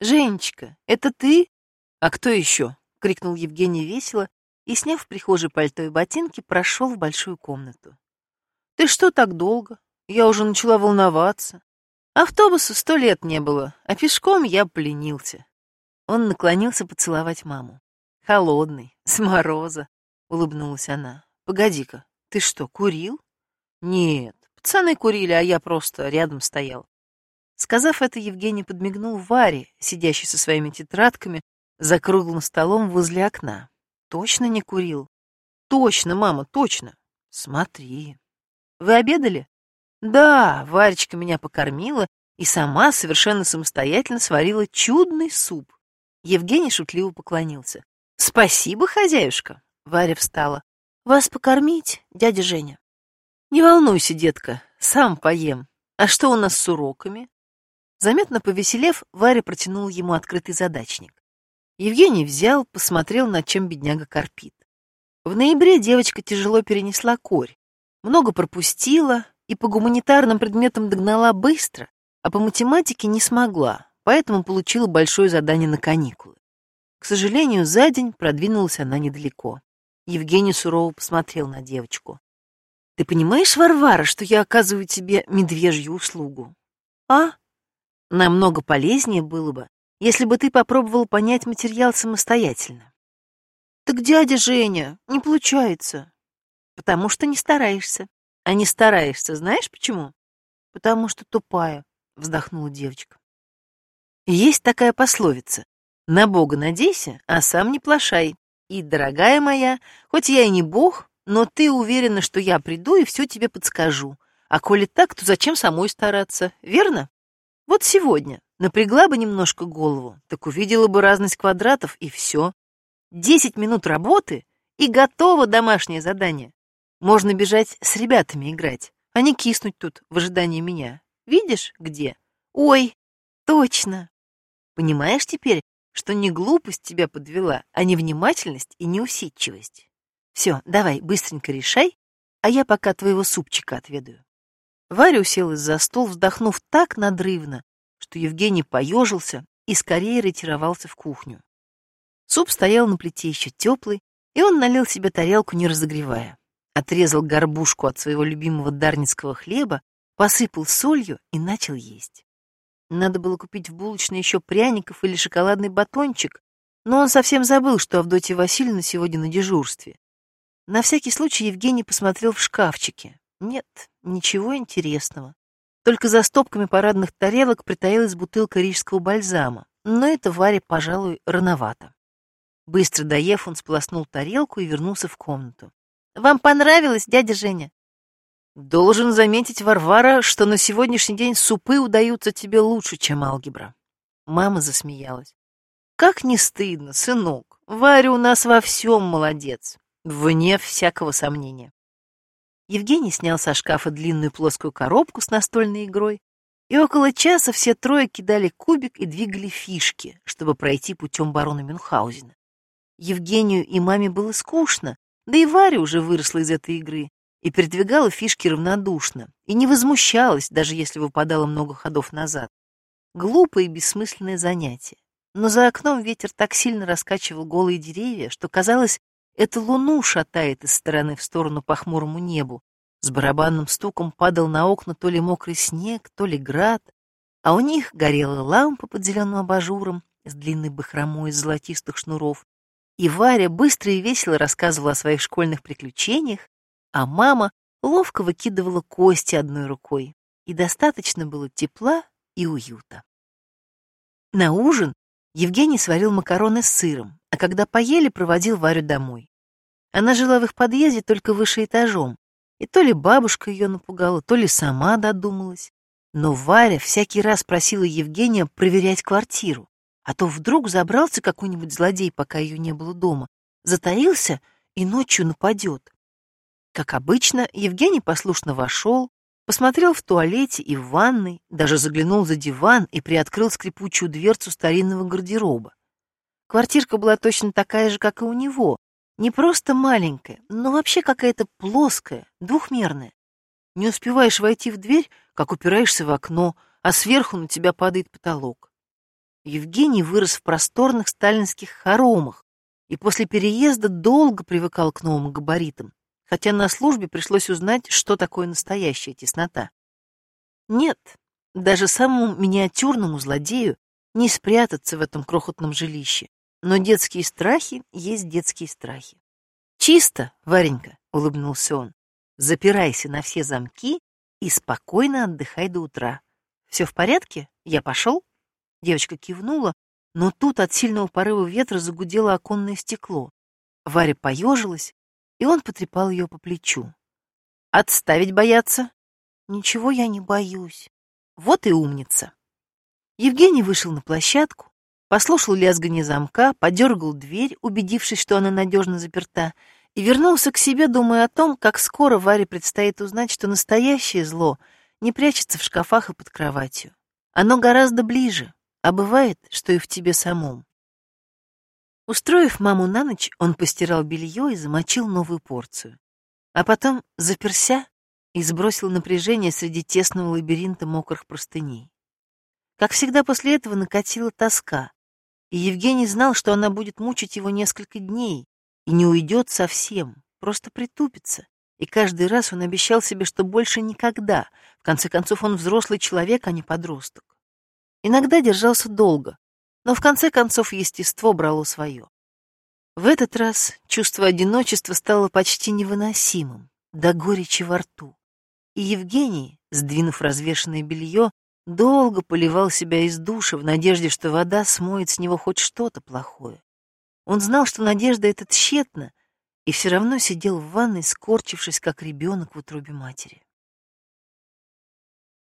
Женечка, это ты? А кто еще? крикнул Евгений весело и, сняв в прихожей пальто и ботинки, прошел в большую комнату. Ты что так долго? Я уже начала волноваться. Автобуса сто лет не было, а пешком я поленился. Он наклонился поцеловать маму. Холодный, с мороза, улыбнулась она. Погоди-ка, ты что, курил? Нет, пацаны курили, а я просто рядом стоял. Сказав это, Евгений подмигнул Варе, сидящей со своими тетрадками за круглым столом возле окна. Точно не курил? Точно, мама, точно. Смотри. Вы обедали? Да, Варечка меня покормила и сама совершенно самостоятельно сварила чудный суп. Евгений шутливо поклонился. Спасибо, хозяюшка. Варя встала. Вас покормить, дядя Женя? Не волнуйся, детка, сам поем. А что у нас с уроками? Заметно повеселев, Варя протянул ему открытый задачник. Евгений взял, посмотрел, над чем бедняга корпит. В ноябре девочка тяжело перенесла корь, много пропустила и по гуманитарным предметам догнала быстро, а по математике не смогла, поэтому получила большое задание на каникулы. К сожалению, за день продвинулась она недалеко. Евгений сурово посмотрел на девочку. «Ты понимаешь, Варвара, что я оказываю тебе медвежью услугу?» «А?» «Намного полезнее было бы, если бы ты попробовал понять материал самостоятельно». «Так дядя Женя, не получается». «Потому что не стараешься. А не стараешься, знаешь почему?» «Потому что тупая», — вздохнула девочка. Есть такая пословица «На Бога надейся, а сам не плашай». И, дорогая моя, хоть я и не бог, но ты уверена, что я приду и все тебе подскажу. А коли так, то зачем самой стараться, верно? Вот сегодня напрягла бы немножко голову, так увидела бы разность квадратов, и все. Десять минут работы, и готово домашнее задание. Можно бежать с ребятами играть, а не киснуть тут в ожидании меня. Видишь, где? Ой, точно. Понимаешь теперь, что не глупость тебя подвела, а невнимательность и неусидчивость. Все, давай, быстренько решай, а я пока твоего супчика отведаю. Варя уселась за стол, вздохнув так надрывно, что Евгений поежился и скорее ретировался в кухню. Суп стоял на плите еще теплый, и он налил себе тарелку, не разогревая. Отрезал горбушку от своего любимого дарницкого хлеба, посыпал солью и начал есть. Надо было купить в булочной еще пряников или шоколадный батончик, но он совсем забыл, что Авдотья Васильевна сегодня на дежурстве. На всякий случай Евгений посмотрел в шкафчике. Нет, ничего интересного. Только за стопками парадных тарелок притаилась бутылка рижского бальзама, но это Варе, пожалуй, рановато. Быстро доев, он сполоснул тарелку и вернулся в комнату. «Вам понравилось, дядя Женя?» Должен заметить, Варвара, что на сегодняшний день супы удаются тебе лучше, чем алгебра. Мама засмеялась. Как не стыдно, сынок. Варя у нас во всем молодец. Вне всякого сомнения. Евгений снял со шкафа длинную плоскую коробку с настольной игрой, и около часа все трое кидали кубик и двигали фишки, чтобы пройти путем барона Мюнхгаузена. Евгению и маме было скучно, да и Варя уже выросла из этой игры, и передвигала фишки равнодушно, и не возмущалась, даже если выпадало много ходов назад. Глупое и бессмысленное занятие. Но за окном ветер так сильно раскачивал голые деревья, что, казалось, это луну шатает из стороны в сторону по хмурому небу. С барабанным стуком падал на окна то ли мокрый снег, то ли град, а у них горела лампа под зеленым абажуром с длинной бахромой из золотистых шнуров, и Варя быстро и весело рассказывала о своих школьных приключениях, а мама ловко выкидывала кости одной рукой, и достаточно было тепла и уюта. На ужин Евгений сварил макароны с сыром, а когда поели, проводил Варю домой. Она жила в их подъезде только выше этажом, и то ли бабушка ее напугала, то ли сама додумалась. Но Варя всякий раз просила Евгения проверять квартиру, а то вдруг забрался какой-нибудь злодей, пока ее не было дома, затаился и ночью нападет. Как обычно, Евгений послушно вошел, посмотрел в туалете и в ванной, даже заглянул за диван и приоткрыл скрипучую дверцу старинного гардероба. Квартирка была точно такая же, как и у него, не просто маленькая, но вообще какая-то плоская, двухмерная. Не успеваешь войти в дверь, как упираешься в окно, а сверху на тебя падает потолок. Евгений вырос в просторных сталинских хоромах и после переезда долго привыкал к новым габаритам, хотя на службе пришлось узнать, что такое настоящая теснота. Нет, даже самому миниатюрному злодею не спрятаться в этом крохотном жилище, но детские страхи есть детские страхи. «Чисто, Варенька», — улыбнулся он, — «запирайся на все замки и спокойно отдыхай до утра. Все в порядке? Я пошел?» Девочка кивнула, но тут от сильного порыва ветра загудело оконное стекло. Варя поежилась, и он потрепал ее по плечу. «Отставить бояться?» «Ничего я не боюсь». «Вот и умница». Евгений вышел на площадку, послушал лязганье замка, подергал дверь, убедившись, что она надежно заперта, и вернулся к себе, думая о том, как скоро Варе предстоит узнать, что настоящее зло не прячется в шкафах и под кроватью. Оно гораздо ближе, а бывает, что и в тебе самом. Устроив маму на ночь, он постирал белье и замочил новую порцию. А потом заперся и сбросил напряжение среди тесного лабиринта мокрых простыней. Как всегда после этого накатила тоска, и Евгений знал, что она будет мучить его несколько дней и не уйдет совсем, просто притупится. И каждый раз он обещал себе, что больше никогда. В конце концов, он взрослый человек, а не подросток. Иногда держался долго, но в конце концов естество брало свое. В этот раз чувство одиночества стало почти невыносимым, до горечи во рту. И Евгений, сдвинув развешанное белье, долго поливал себя из душа в надежде, что вода смоет с него хоть что-то плохое. Он знал, что надежда эта тщетна, и все равно сидел в ванной, скорчившись, как ребенок в утробе матери.